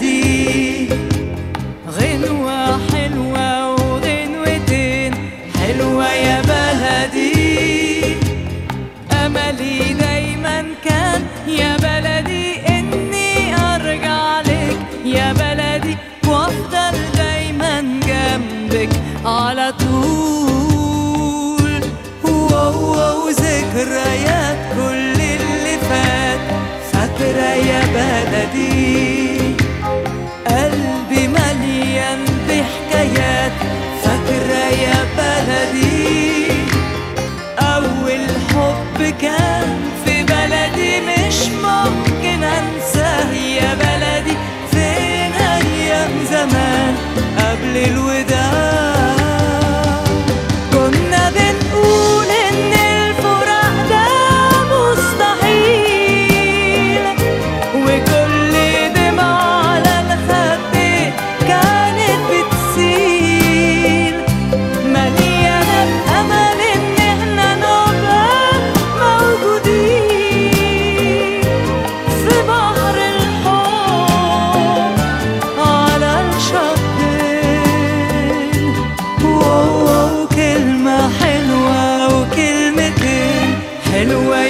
دي. غنوة حلوة وغنوتين حلوة يا بلدي. أملي دايما كان يا بلدي إني أرجع لك. يا بلدي وأفضل دايما جنبك. على طول began.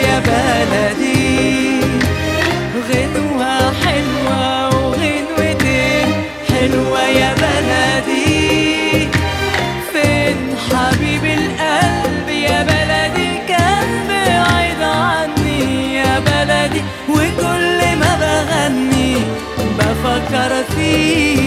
يا بلدي. غنوة حلوة وغنوتين. حلوة يا بلدي. فين حبيب القلب يا بلدي؟ كان بعيد عني يا بلدي. وكل ما بغني بفكر فيه.